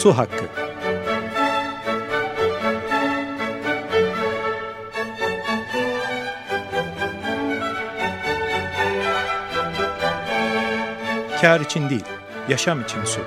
Su Hakkı Kar için değil, yaşam için su.